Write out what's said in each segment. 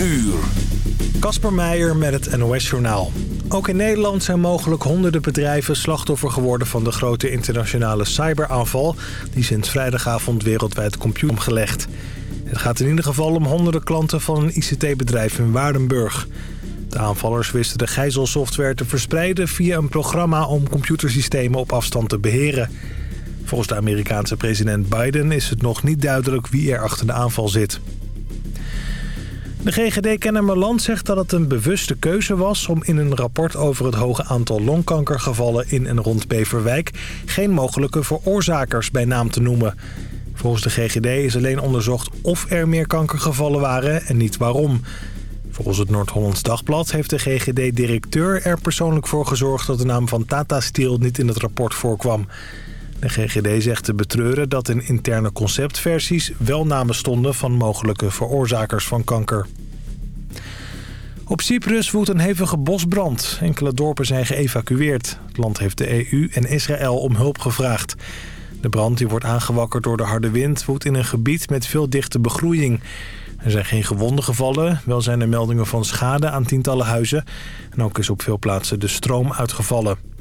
uur. Kasper Meijer met het NOS-journaal. Ook in Nederland zijn mogelijk honderden bedrijven slachtoffer geworden... van de grote internationale cyberaanval... die sinds vrijdagavond wereldwijd computer omgelegd. Het gaat in ieder geval om honderden klanten van een ICT-bedrijf in Waardenburg. De aanvallers wisten de gijzelsoftware te verspreiden... via een programma om computersystemen op afstand te beheren. Volgens de Amerikaanse president Biden is het nog niet duidelijk wie er achter de aanval zit. De GGD Kennemerland zegt dat het een bewuste keuze was... om in een rapport over het hoge aantal longkankergevallen in en rond Beverwijk... geen mogelijke veroorzakers bij naam te noemen. Volgens de GGD is alleen onderzocht of er meer kankergevallen waren en niet waarom. Volgens het Noord-Hollands Dagblad heeft de GGD-directeur er persoonlijk voor gezorgd... dat de naam van Tata Steel niet in het rapport voorkwam. De GGD zegt te betreuren dat in interne conceptversies wel namen stonden van mogelijke veroorzakers van kanker. Op Cyprus woedt een hevige bosbrand. Enkele dorpen zijn geëvacueerd. Het land heeft de EU en Israël om hulp gevraagd. De brand die wordt aangewakkerd door de harde wind woedt in een gebied met veel dichte begroeiing. Er zijn geen gewonden gevallen, wel zijn er meldingen van schade aan tientallen huizen. En ook is op veel plaatsen de stroom uitgevallen.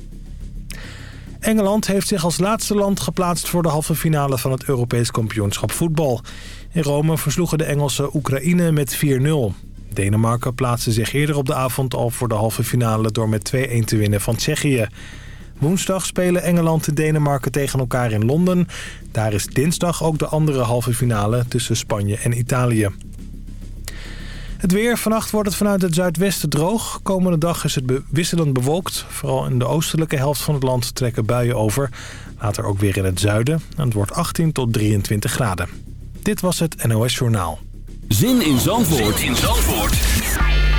Engeland heeft zich als laatste land geplaatst voor de halve finale van het Europees kampioenschap voetbal. In Rome versloegen de Engelsen Oekraïne met 4-0. Denemarken plaatste zich eerder op de avond al voor de halve finale door met 2-1 te winnen van Tsjechië. Woensdag spelen Engeland en Denemarken tegen elkaar in Londen. Daar is dinsdag ook de andere halve finale tussen Spanje en Italië. Het weer. Vannacht wordt het vanuit het zuidwesten droog. Komende dag is het wisselend bewolkt. Vooral in de oostelijke helft van het land trekken buien over. Later ook weer in het zuiden. En het wordt 18 tot 23 graden. Dit was het NOS Journaal. Zin in Zandvoort, zin in Zandvoort.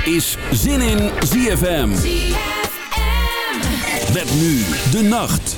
is Zin in ZFM. ZFM. Met nu de nacht.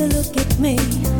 We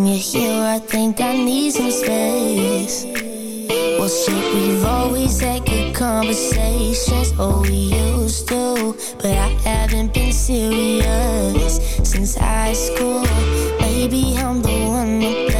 When you're here, I think I need some space. Well, shit, we've always had good conversations. Oh, we used to, but I haven't been serious since high school. Maybe I'm the one that.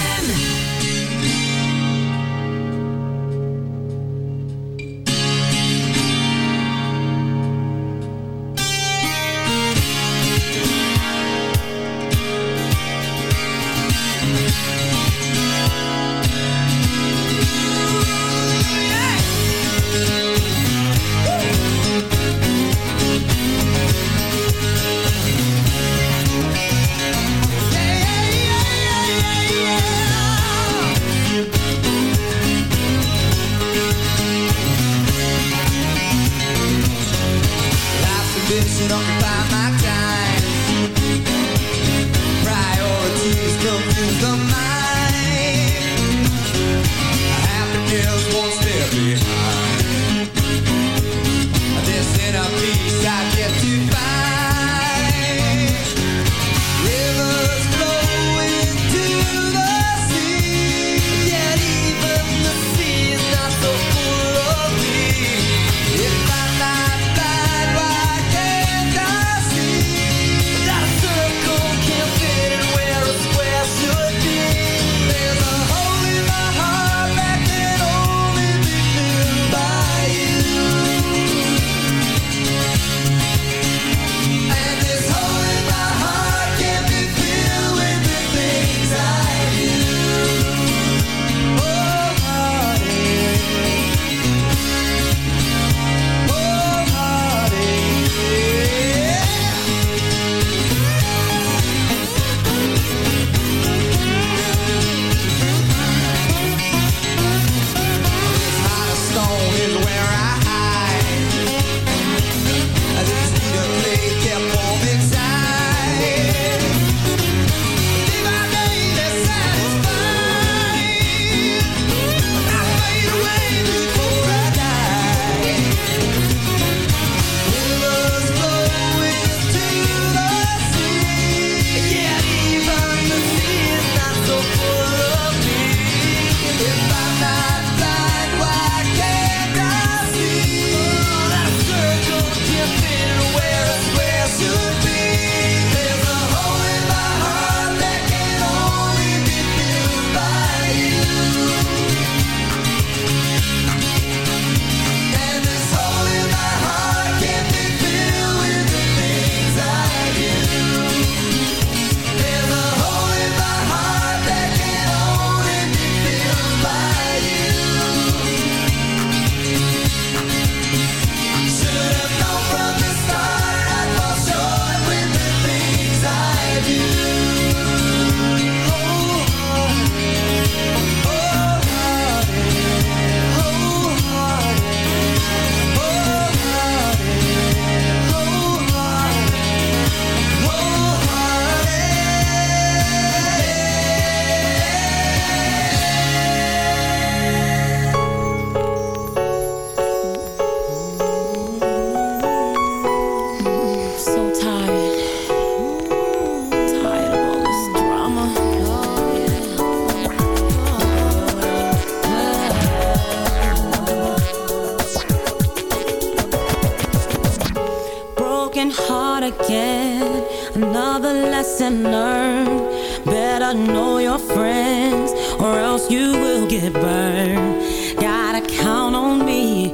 Learned. Better know your friends, or else you will get burned. Gotta count on me,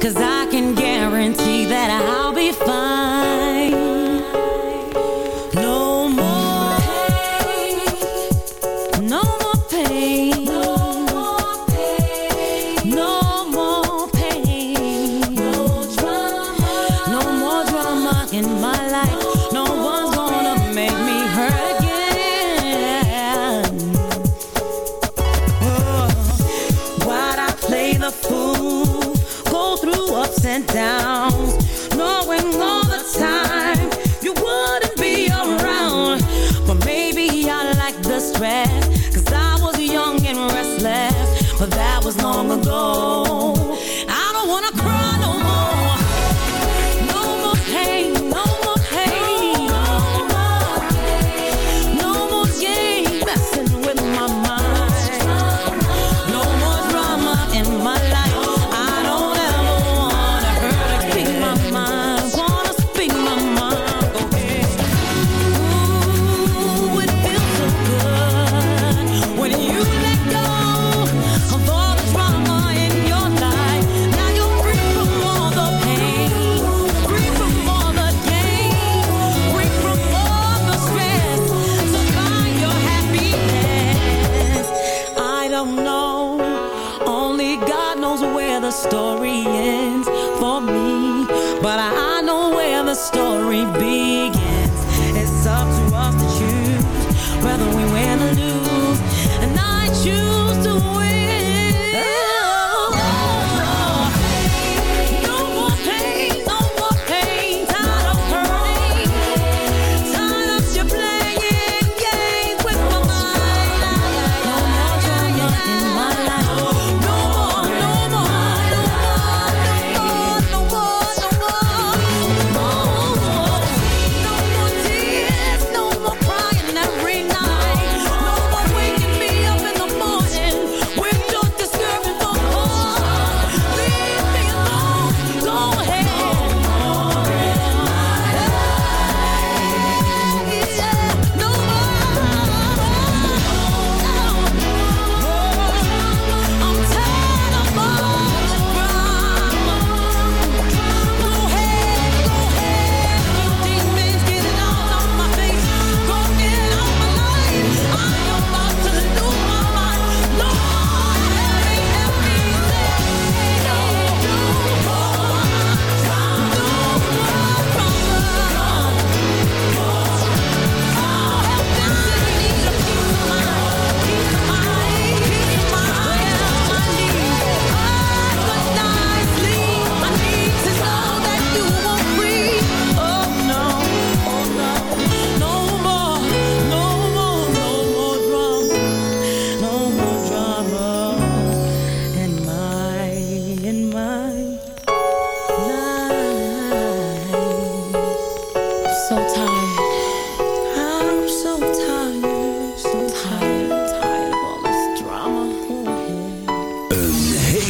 cause I en zomerhits. before I begin to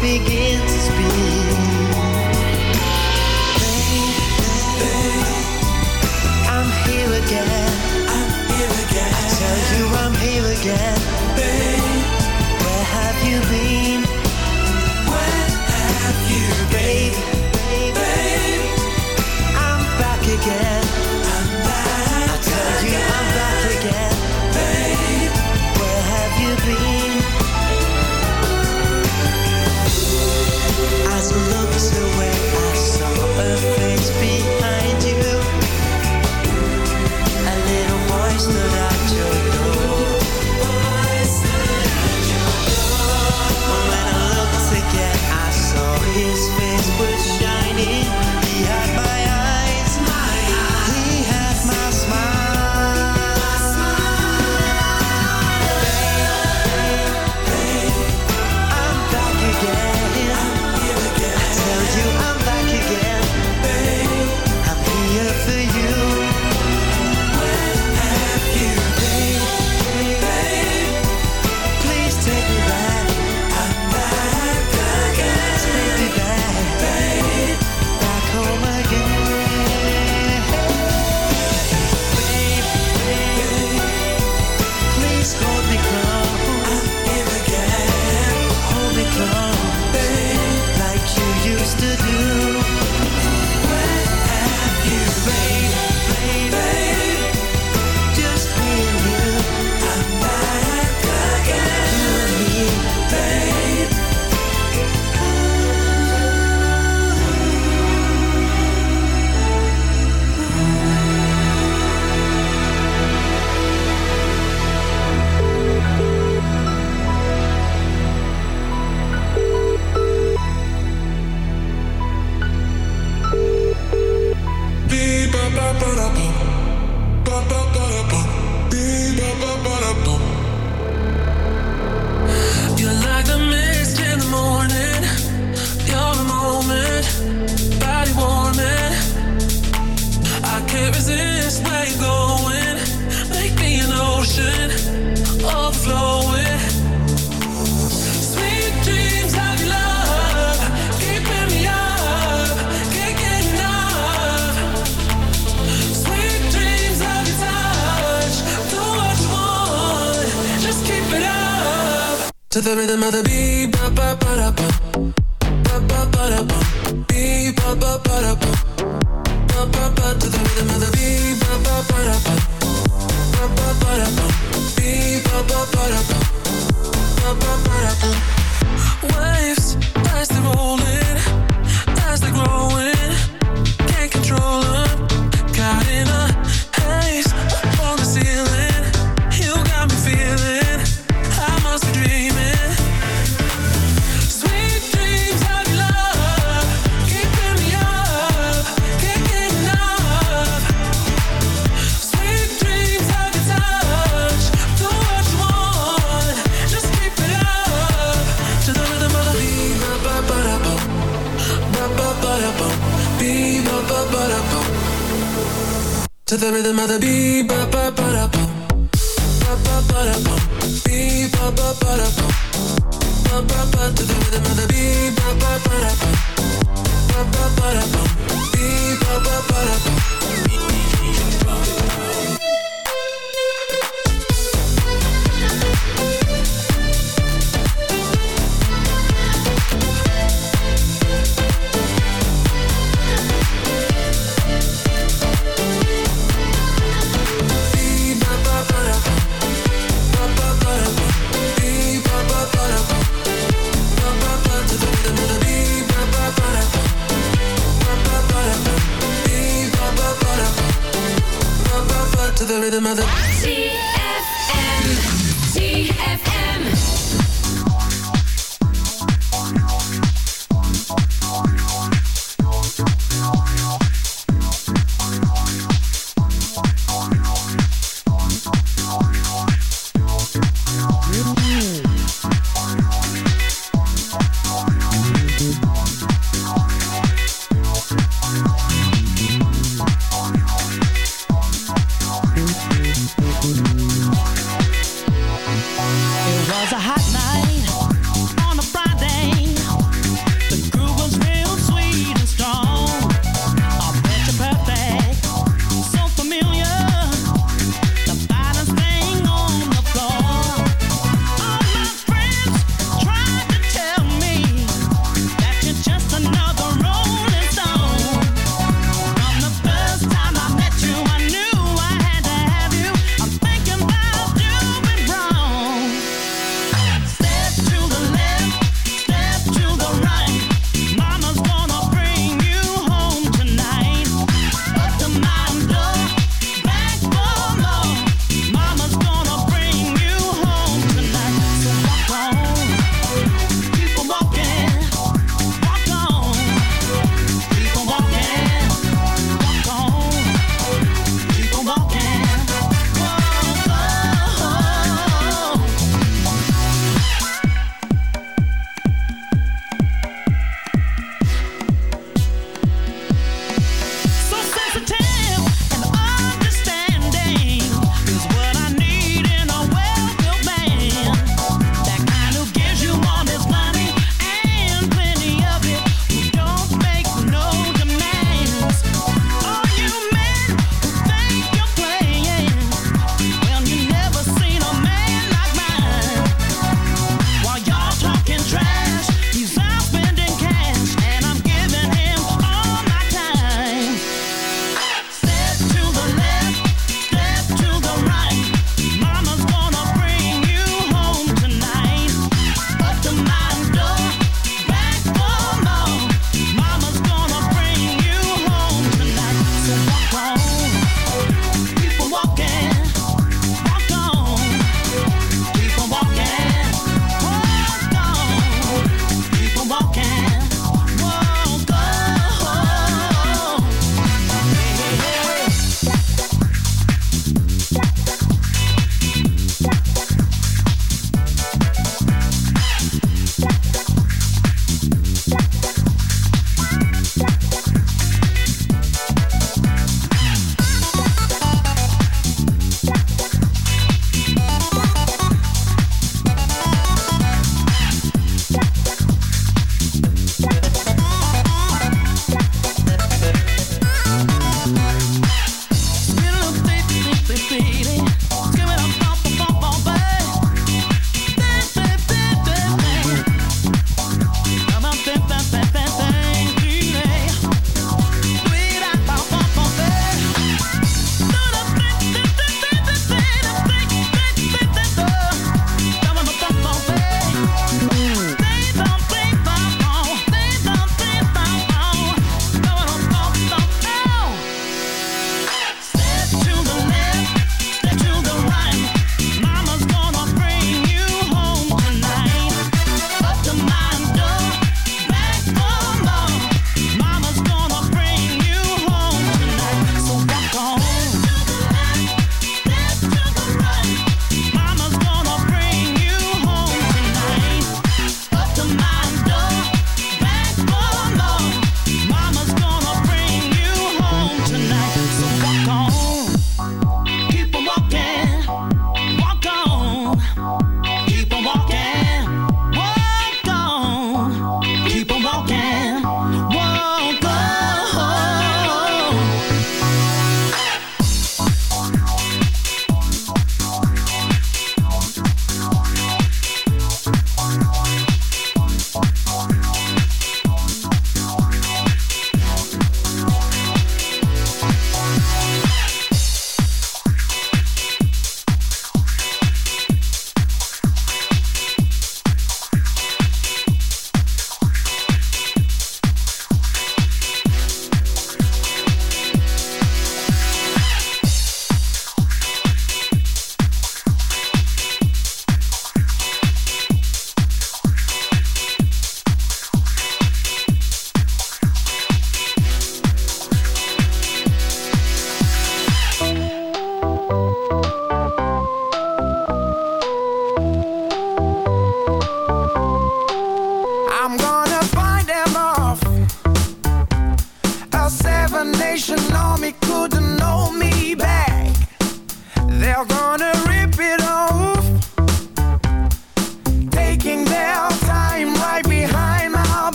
begin to speak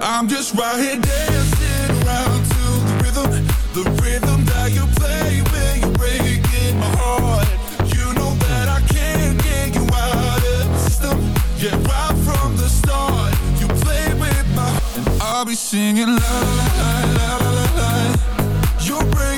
I'm just right here dancing around to the rhythm The rhythm that you play when you're breaking my heart You know that I can't get you out of the system Yeah, right from the start you play with my. And I'll be singing la la la la la la. You're breaking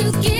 you give